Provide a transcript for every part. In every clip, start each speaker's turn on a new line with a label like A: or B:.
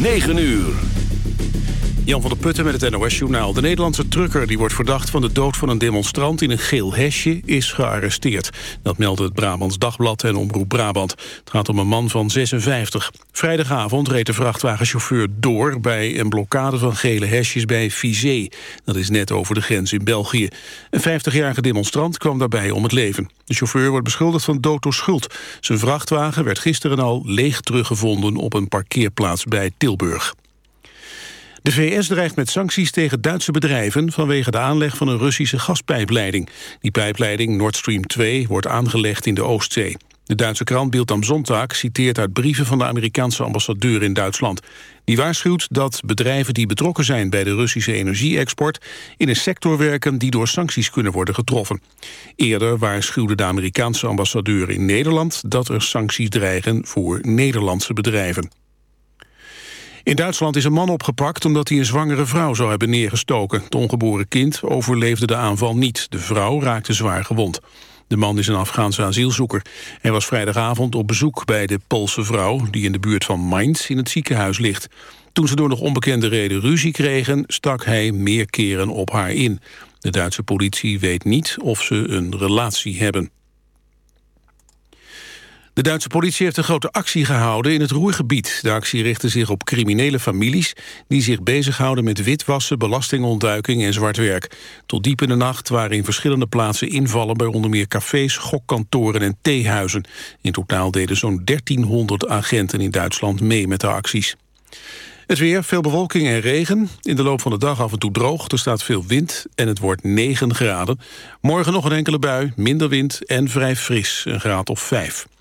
A: 9 uur.
B: Jan van der Putten met het NOS-journaal. De Nederlandse trucker die wordt verdacht van de dood van een demonstrant in een geel hesje is gearresteerd. Dat meldde het Brabants Dagblad en Omroep Brabant. Het gaat om een man van 56. Vrijdagavond reed de vrachtwagenchauffeur door bij een blokkade van gele hesjes bij Vizé. Dat is net over de grens in België. Een 50-jarige demonstrant kwam daarbij om het leven. De chauffeur wordt beschuldigd van dood door schuld. Zijn vrachtwagen werd gisteren al leeg teruggevonden op een parkeerplaats bij Tilburg. De VS dreigt met sancties tegen Duitse bedrijven... vanwege de aanleg van een Russische gaspijpleiding. Die pijpleiding Nord Stream 2 wordt aangelegd in de Oostzee. De Duitse krant Bild am Sonntag citeert uit brieven van de Amerikaanse ambassadeur in Duitsland. Die waarschuwt dat bedrijven die betrokken zijn bij de Russische energie-export in een sector werken die door sancties kunnen worden getroffen. Eerder waarschuwde de Amerikaanse ambassadeur in Nederland dat er sancties dreigen voor Nederlandse bedrijven. In Duitsland is een man opgepakt omdat hij een zwangere vrouw zou hebben neergestoken. Het ongeboren kind overleefde de aanval niet. De vrouw raakte zwaar gewond. De man is een Afghaanse asielzoeker. Hij was vrijdagavond op bezoek bij de Poolse vrouw... die in de buurt van Mainz in het ziekenhuis ligt. Toen ze door nog onbekende reden ruzie kregen... stak hij meer keren op haar in. De Duitse politie weet niet of ze een relatie hebben. De Duitse politie heeft een grote actie gehouden in het Roergebied. De actie richtte zich op criminele families... die zich bezighouden met witwassen, belastingontduiking en zwart werk. Tot diep in de nacht waren in verschillende plaatsen invallen... bij onder meer cafés, gokkantoren en theehuizen. In totaal deden zo'n 1300 agenten in Duitsland mee met de acties. Het weer, veel bewolking en regen. In de loop van de dag af en toe droog. Er staat veel wind en het wordt 9 graden. Morgen nog een enkele bui, minder wind en vrij fris. Een graad of 5.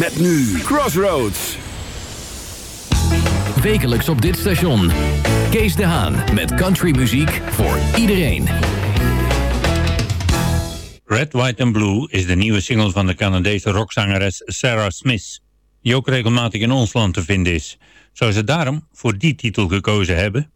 A: Met nu Crossroads.
C: Wekelijks op dit station. Kees de Haan met countrymuziek voor iedereen.
D: Red, White and Blue is de nieuwe single van de Canadese rockzangeres Sarah Smith, die ook regelmatig in ons land te vinden is. Zou ze daarom voor die titel gekozen hebben?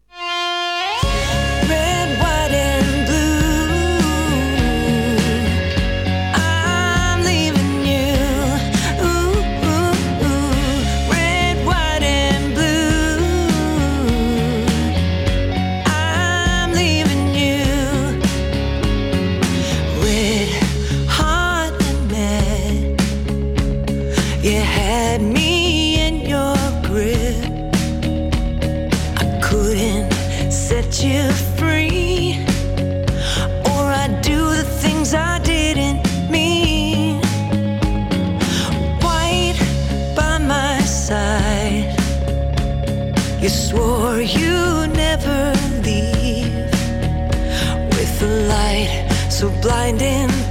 E: So blinding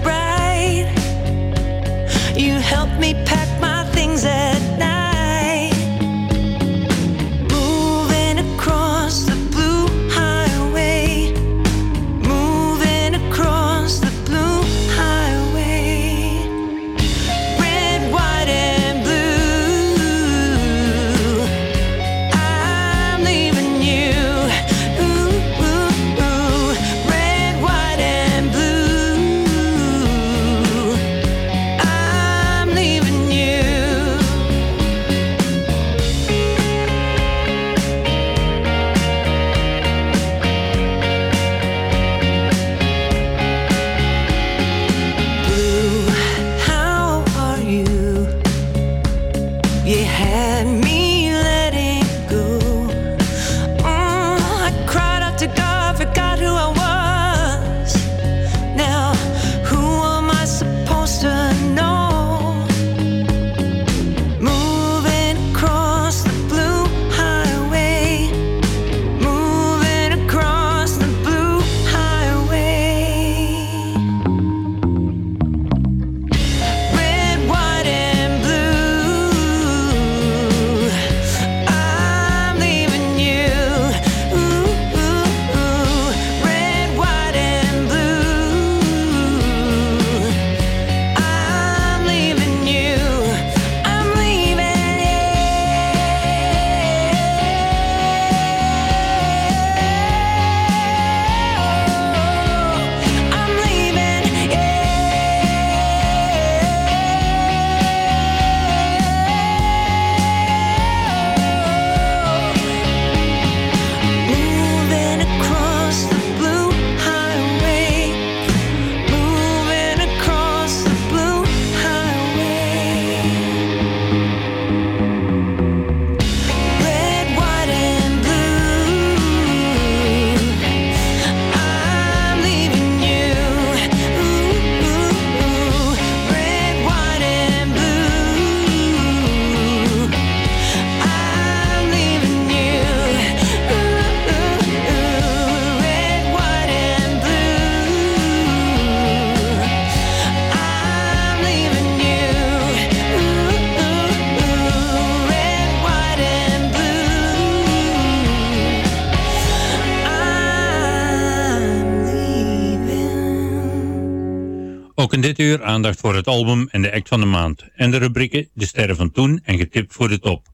D: in dit uur aandacht voor het album en de act van de maand. En de rubrieken De Sterren van Toen en Getipt voor de Top.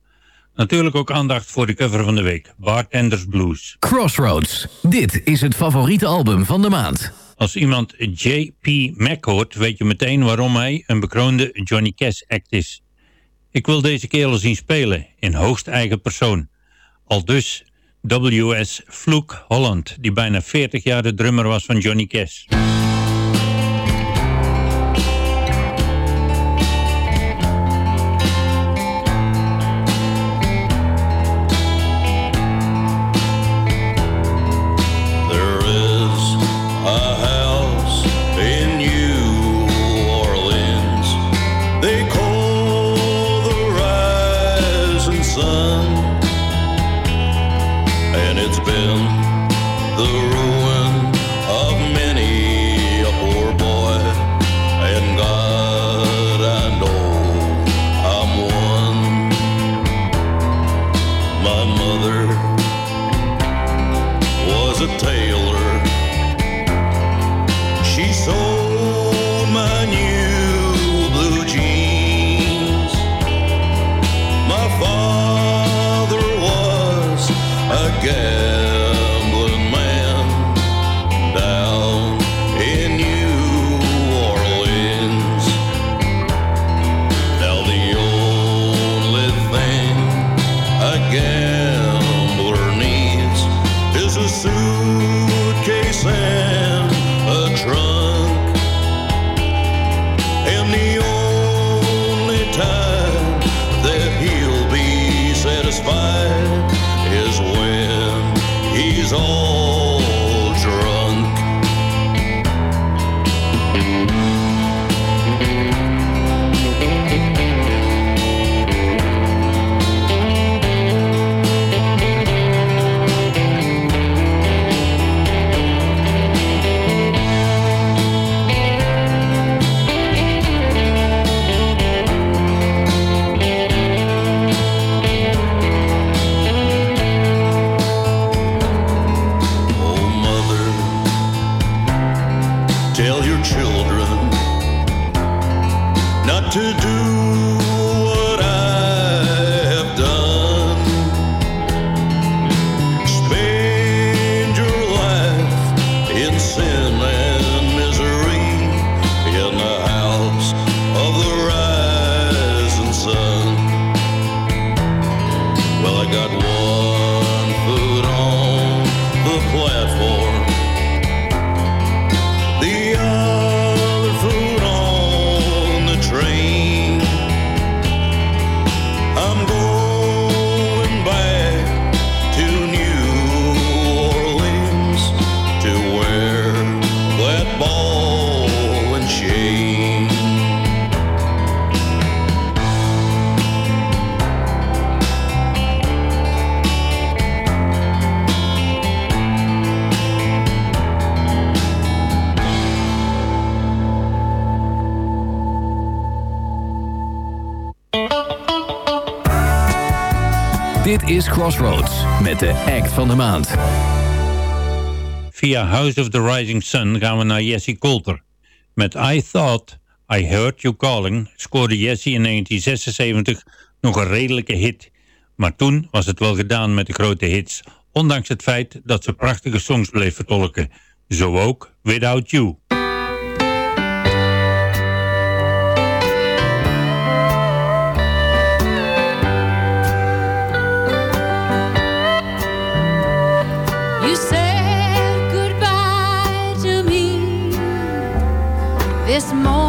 D: Natuurlijk ook aandacht voor de cover van de week, Bartenders Blues.
C: Crossroads. Dit is het favoriete album van de maand.
D: Als iemand J.P. Mac hoort, weet je meteen waarom hij een bekroonde Johnny Cash act is. Ik wil deze kerel zien spelen, in hoogst eigen persoon. Al dus W.S. Fluke Holland, die bijna 40 jaar de drummer was van Johnny Cash.
F: Crossroads met de act van de maand.
D: Via House of the Rising Sun gaan we naar Jesse Coulter. Met I Thought I Heard You Calling scoorde Jesse in 1976 nog een redelijke hit. Maar toen was het wel gedaan met de grote hits, ondanks het feit dat ze prachtige songs bleef vertolken. Zo ook Without You.
G: this moment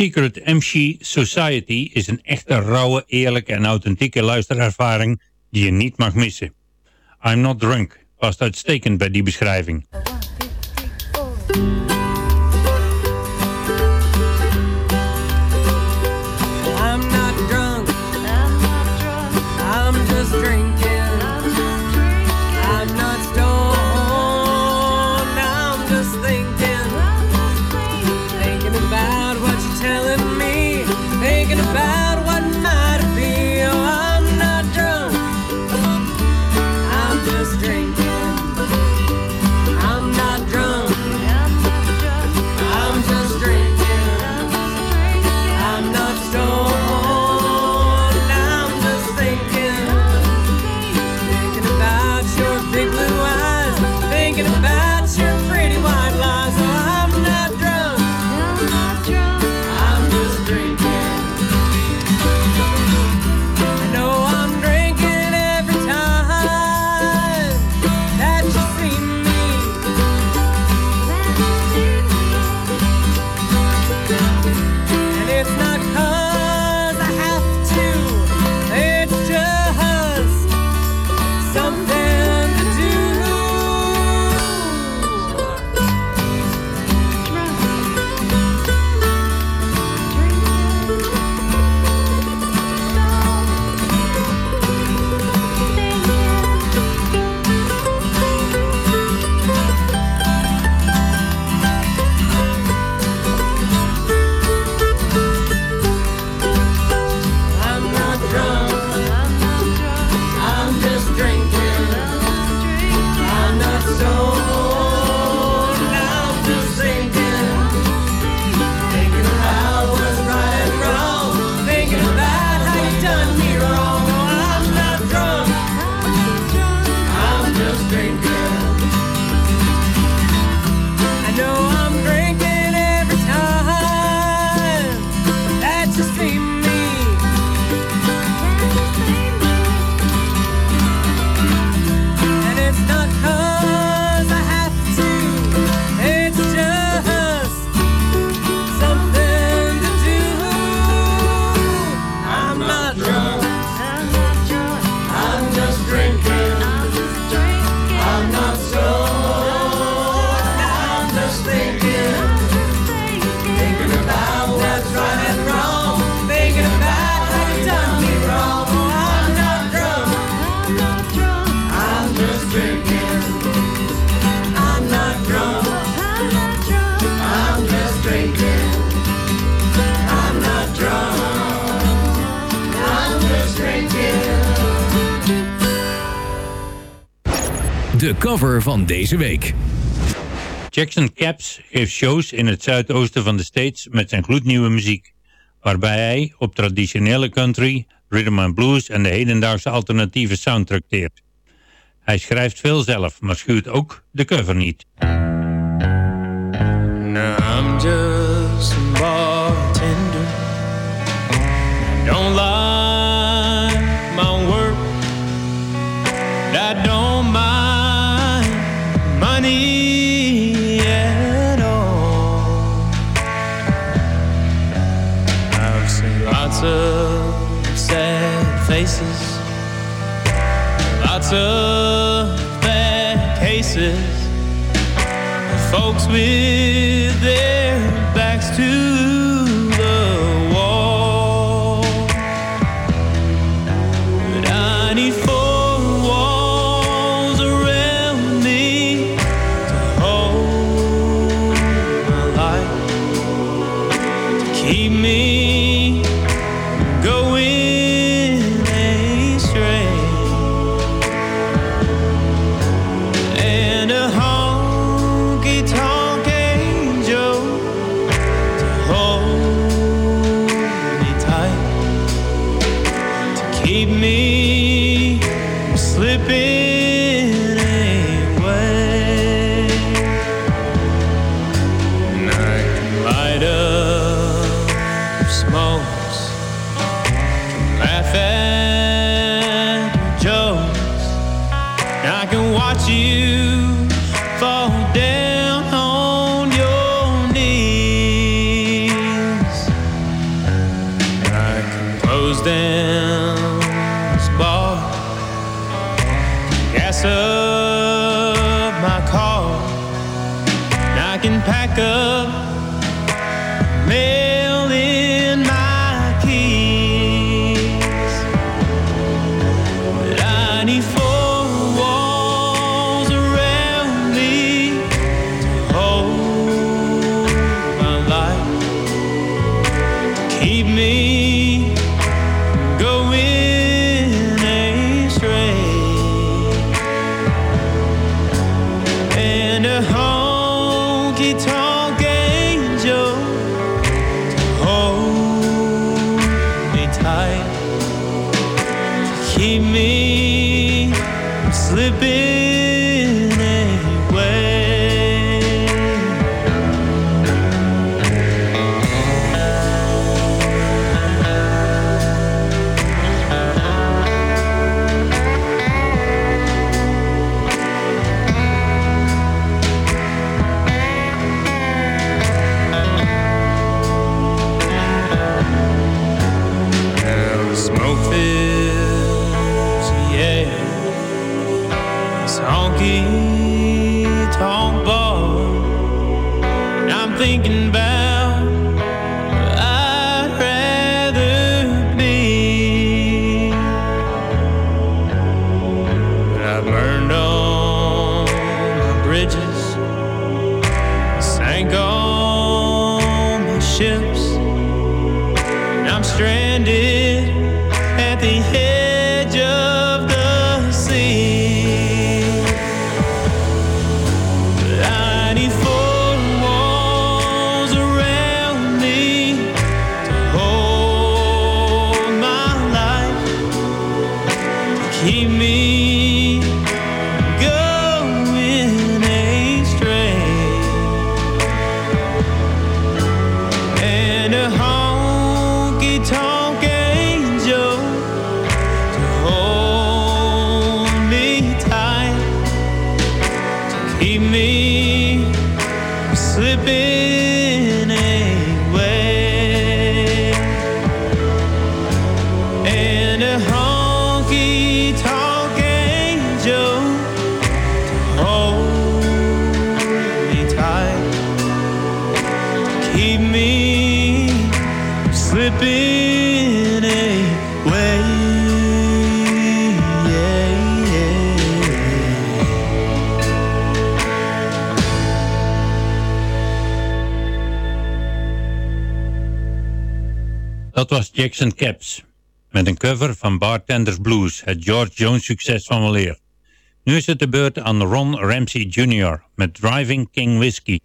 G: Secret MC Society is een echte rauwe, eerlijke en authentieke luisterervaring die je niet mag missen. I'm Not Drunk past uitstekend bij die beschrijving.
C: de cover van deze week.
D: Jackson Caps geeft shows in het zuidoosten van de States met zijn gloednieuwe muziek, waarbij hij op traditionele country, rhythm and blues en de hedendaagse alternatieve sound tracteert. Hij schrijft veel zelf, maar schuwt ook de cover niet.
H: Nou. of bad cases, folks with their smokes, laugh at jokes. I can watch you.
D: origin. Jackson Caps. Met een cover van Bartender's Blues, het George Jones succes van weleer.
I: Nu is het de beurt aan Ron Ramsey Jr. met Driving King Whiskey.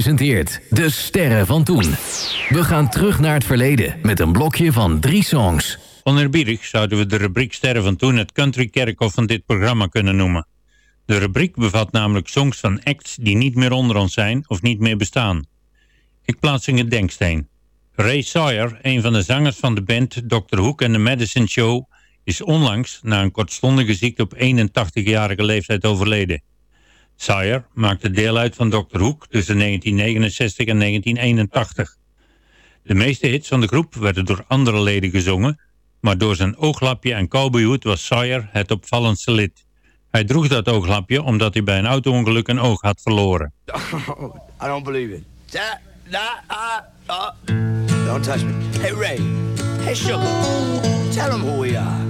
F: Presenteert De Sterren van Toen. We gaan terug naar het verleden met een blokje van drie songs.
I: Oneerbiedig zouden we de rubriek Sterren van Toen het country kerkhof van dit programma kunnen noemen. De rubriek bevat namelijk songs van acts die niet meer onder ons zijn of niet meer bestaan. Ik plaats in het denksteen. Ray Sawyer, een van de zangers van de band Dr. Hook en The Medicine Show, is onlangs na een kortstondige ziekte op 81-jarige leeftijd overleden. Sawyer maakte deel uit van Dr. Hook tussen 1969 en 1981. De meeste hits van de groep werden door andere leden gezongen, maar door zijn ooglapje en cowboyhoed was Sawyer het opvallendste lid. Hij droeg dat ooglapje omdat hij bij een auto-ongeluk een oog had verloren.
J: I don't believe it. That, that, uh. Don't touch me. Hey, Ray. Hey, Sugar. Tell them who we are.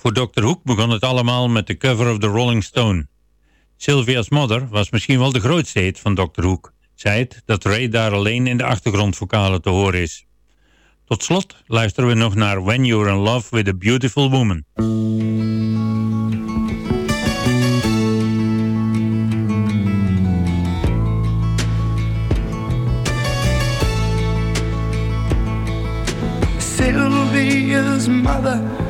D: Voor Dr. Hoek begon het allemaal met de cover of the Rolling Stone. Sylvia's Mother was misschien wel de grootste hit van Dr. Hoek. Zij het dat Ray daar alleen in de achtergrondvokalen te horen is. Tot slot luisteren we nog naar When You're in Love with a Beautiful Woman.
K: Sylvia's mother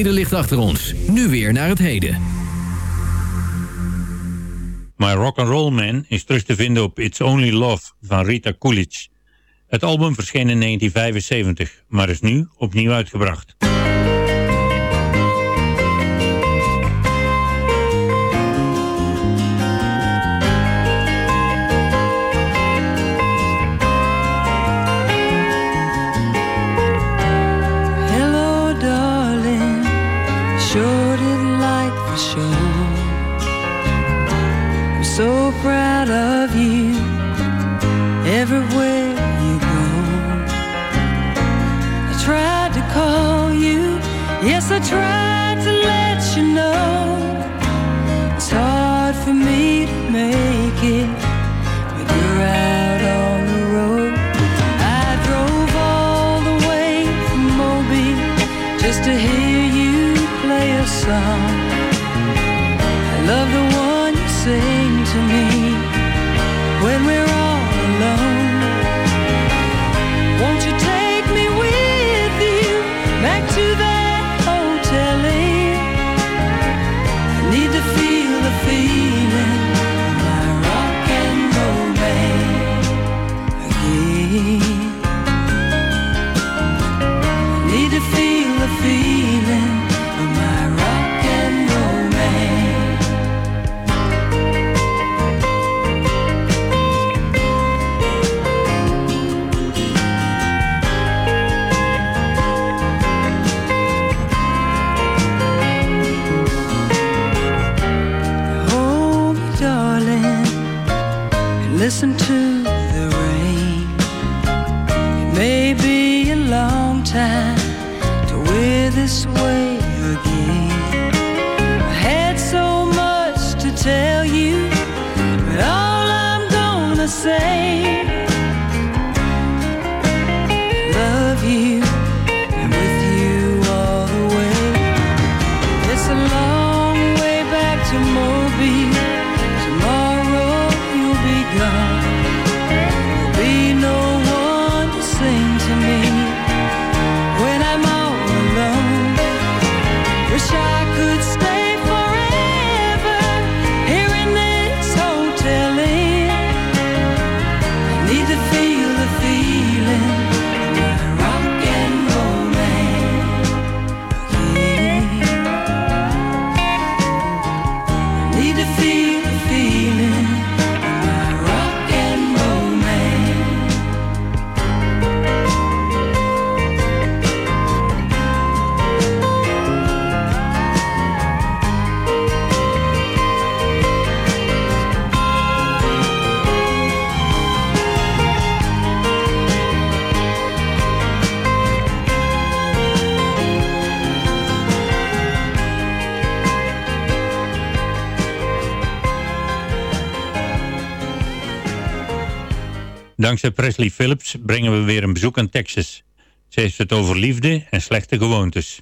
C: verleden ligt achter ons. Nu weer naar het heden.
D: My Rock and Roll Man is terug te vinden op It's Only Love van Rita Coolidge. Het album verscheen in 1975, maar is nu opnieuw uitgebracht.
E: I'm so proud of you everywhere you go. I tried to call you, yes, I tried.
D: Dankzij Presley Phillips brengen we weer een bezoek aan Texas. Ze heeft het over liefde en slechte gewoontes.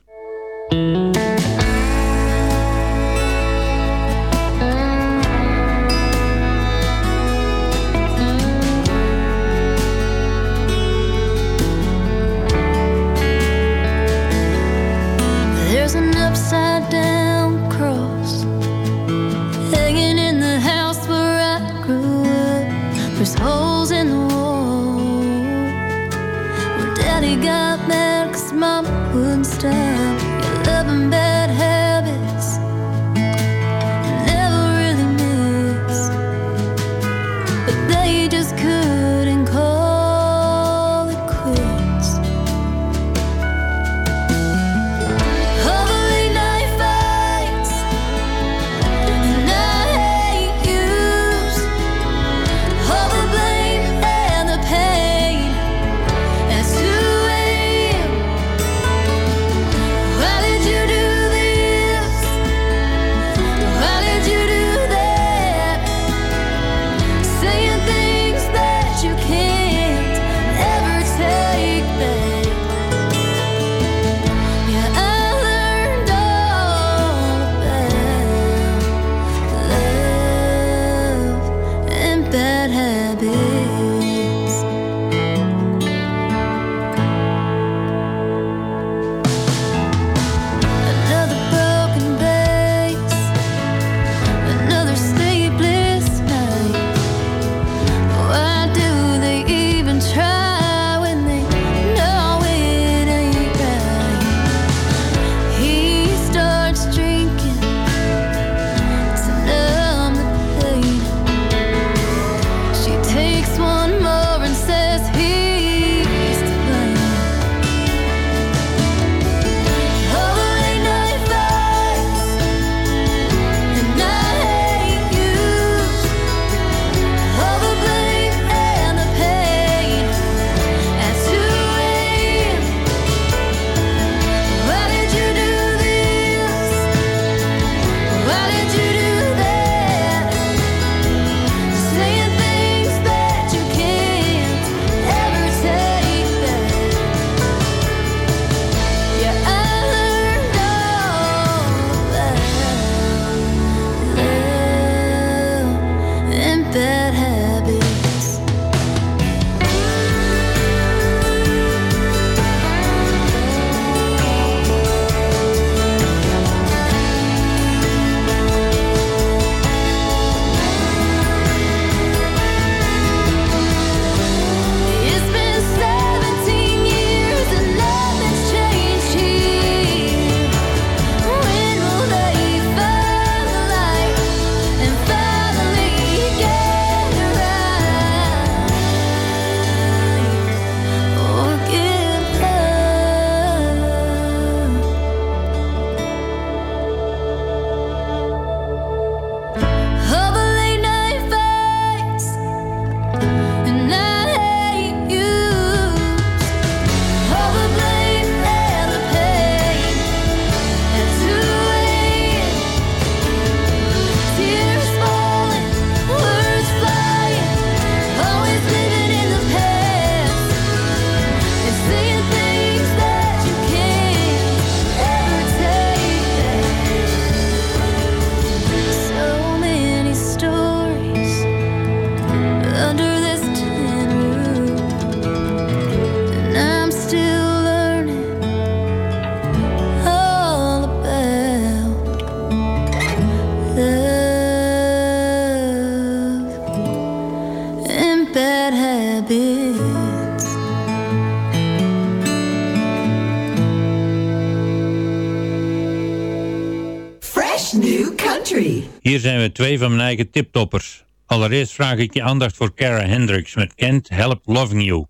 D: Zijn we twee van mijn eigen tiptoppers. Allereerst vraag ik je aandacht voor Cara Hendricks met Can't Help Loving You.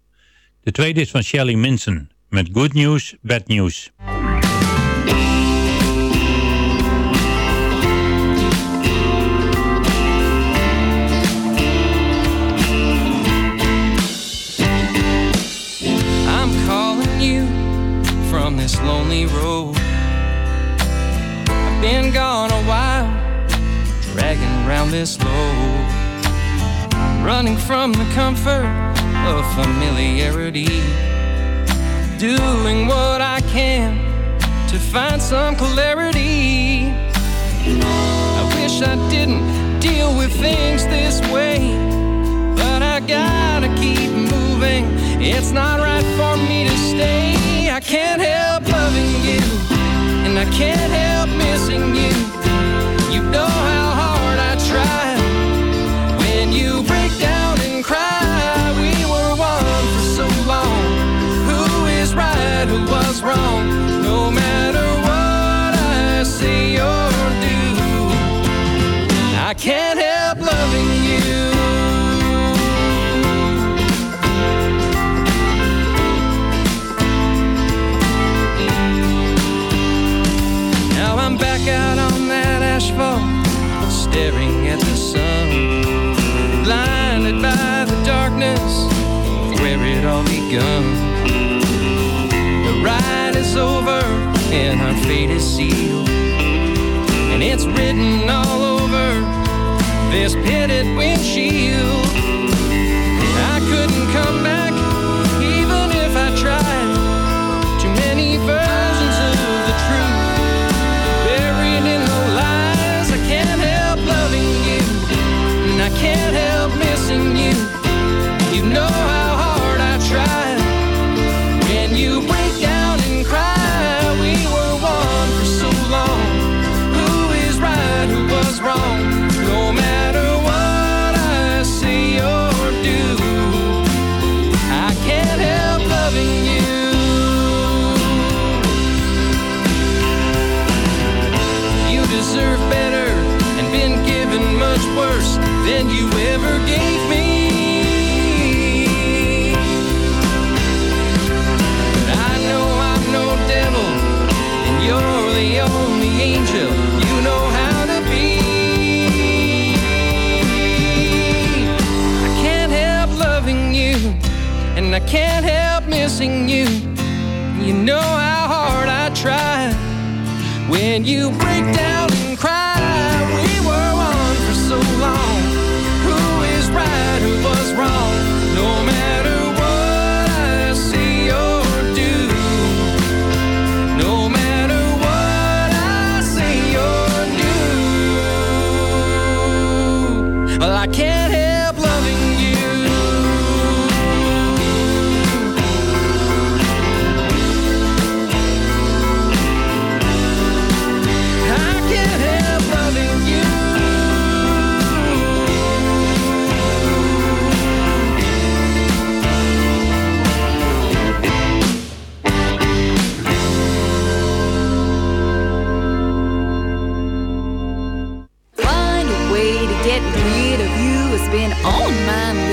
D: De tweede is van Shelly Minson met Good News, Bad News.
L: Familiarity, doing what I can to find some clarity. I wish I didn't deal with things this way, but I gotta keep moving. It's not right for me to stay. I can't help loving you, and I can't help missing you. Begun. The ride is over and our fate is sealed, and it's written all over this pitted windshield. Can't help missing you. You know how hard I try. When you break down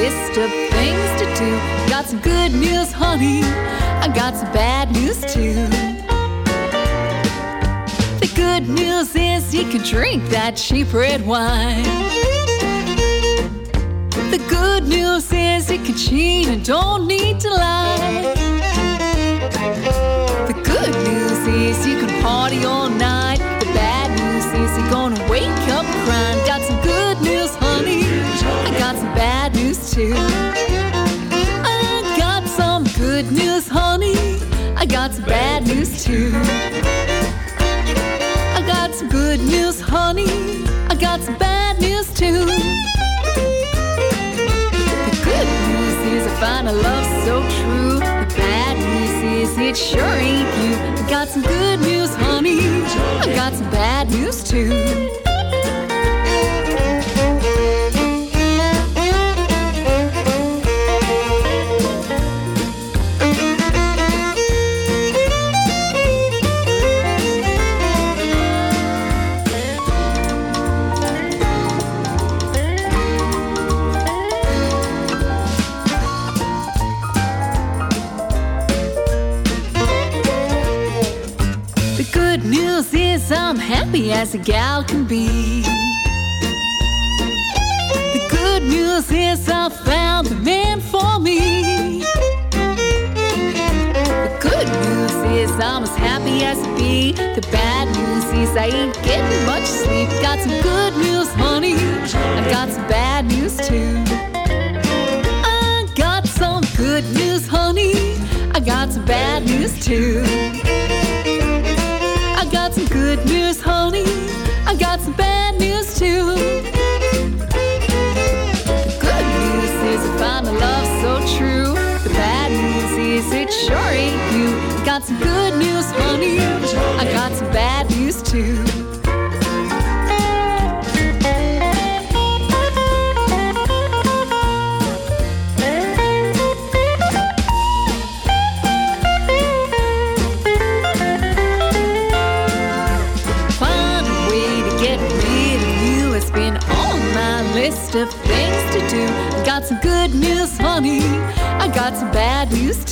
G: list of things to do. Got some good news, honey. I got some bad news too. The good news is you can drink that cheap red wine. The good news is you can cheat and don't need to lie. The good news is you can party all night. Too. I got some good news, honey. I got some bad news too. I got some good news, honey. I got some bad news too. The good news is I find a love so true. The bad news is it sure ain't you. I got some good news, honey. I got some bad news too. As a gal can be. The good news is I found the man for me. The good news is I'm as happy as can be. The bad news is I ain't getting much sleep. Got some good news, honey. I got some bad news too. I got some good news, honey. I got some bad news too. Good news, honey. I got some bad news too. The good news is I found a love so true. The bad news is it sure ain't you. Got some good news, honey. I got some bad news too.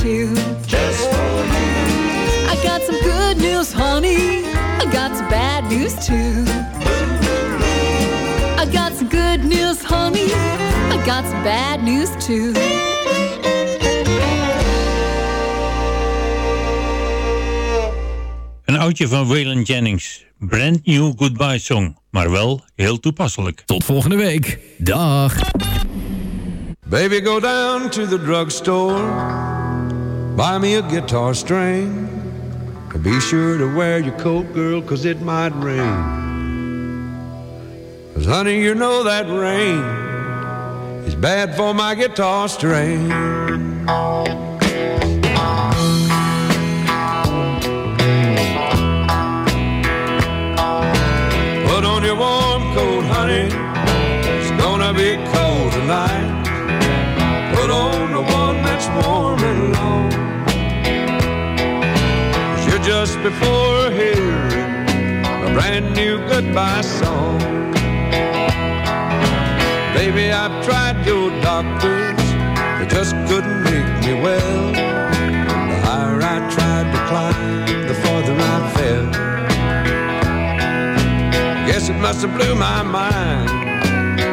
G: Too. Just for you. I got some good news, honey. I got some bad news too. I got some good news, honey. I got some bad news too.
D: Een oudje van Waylon Jennings. Brand new goodbye song. Maar wel heel toepasselijk.
C: Tot volgende week. Dag.
M: Baby, go down to the drugstore. Buy me a guitar string. And be sure to wear your coat, girl, cause it might rain. Cause honey, you know that rain is bad for my guitar string. Put on your warm coat, honey. Just before hearing a brand new goodbye song. Baby, I've tried your doctors, they just couldn't make me well. The higher I tried to climb, the farther I fell. Guess it must have blew my mind,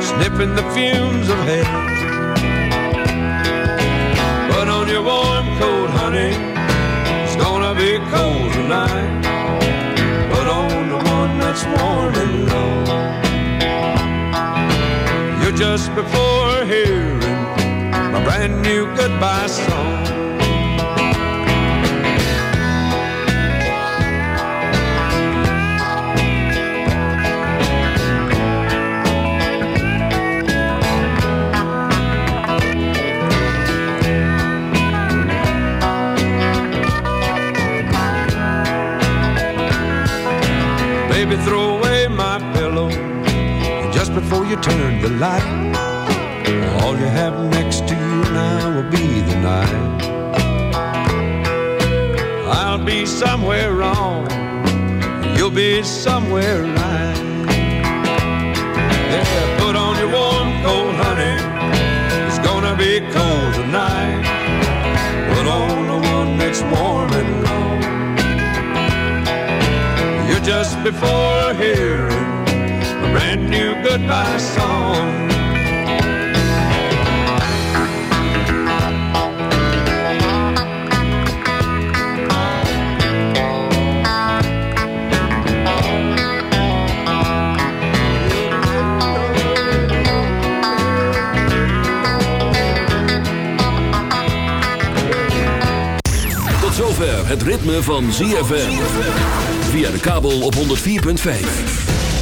M: sniffing the fumes of hell. Put on your warm coat, honey. It's gonna be cold tonight. Put on the one that's warm and long. You're just before hearing my brand new goodbye song. Turn the light. All you have next to you now will be the night. I'll be somewhere wrong, you'll be somewhere right. Yeah, put on your warm coat, honey. It's gonna be cold tonight. Put on the one that's warm and long. You're just before hearing brand new goodbye song.
A: Tot zover het ritme van ZFM. Via de kabel op 104.5.